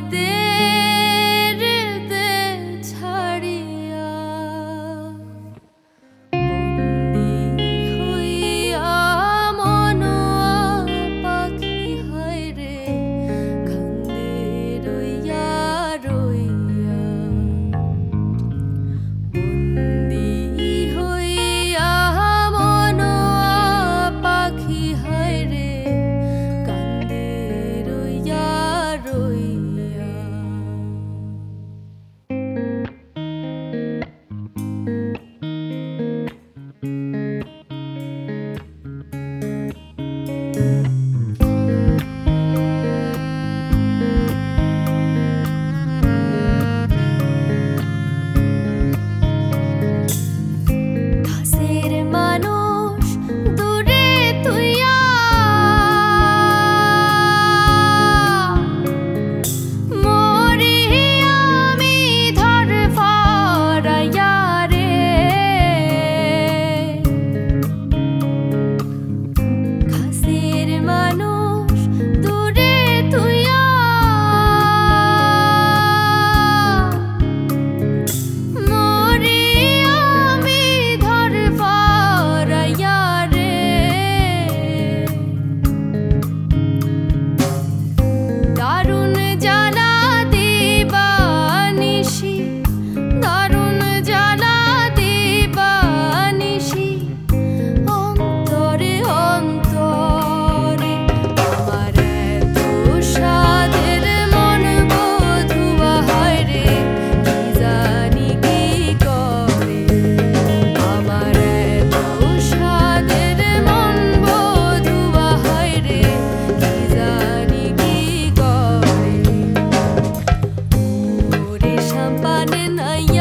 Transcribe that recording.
this. nơi